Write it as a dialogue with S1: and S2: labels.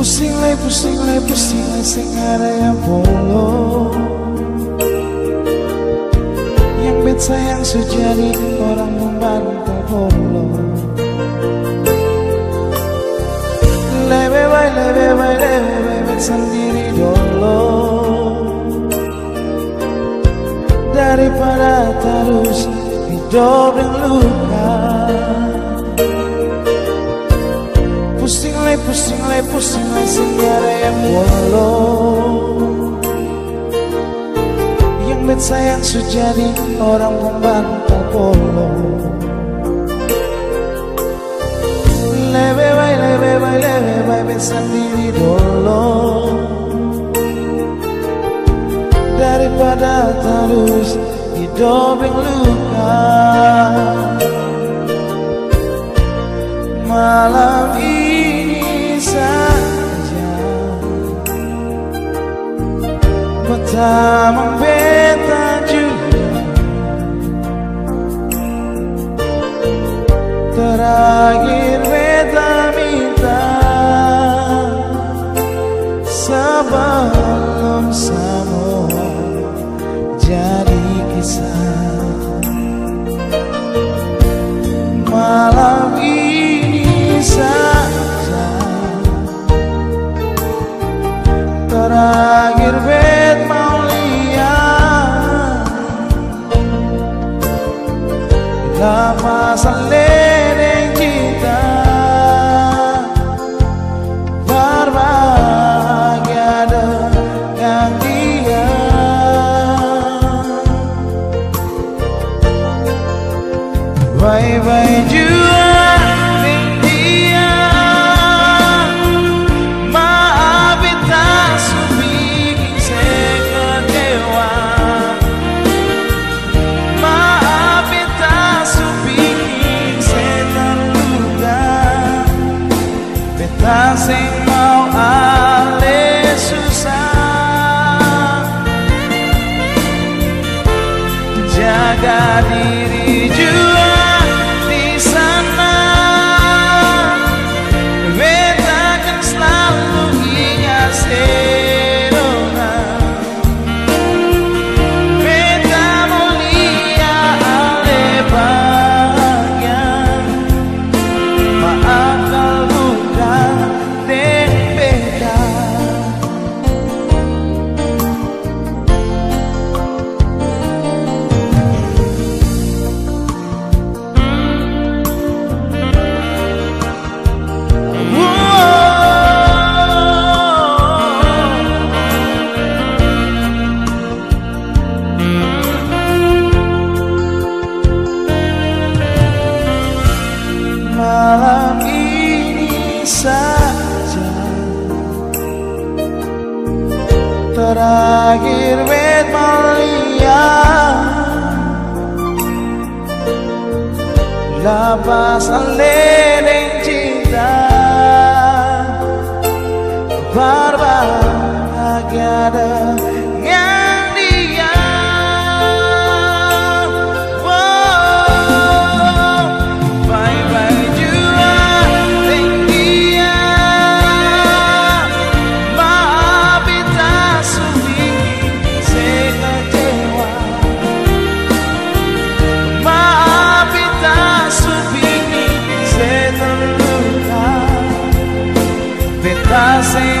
S1: Pusing le, pusing le, pusing le Sing yang polo Yang bet sayang sejadi Orang membantah polo Lebe bay, lebe bay, bay Bet sendiri dolo. Daripada terus hidup yang luka le Senggara yang polo Yang bet sayang sejadi Orang membantah polo. Lebe bay, lebe bay, lebe bay Bet sendiri dolo Daripada terus hidup luka. Malam ini Mata membeta juga. Terakhir beta minta Sebelum semua jadi kisah. Malam ini saja. Terakhir Lama saling kita Berbahagia dengan dia. Bye-bye jua dengan sing mau ale susah. Jaga diri saja. Terakhir bet melihat Lepas leleng cinta. Berbahagia dengan seterluka Beta sing mau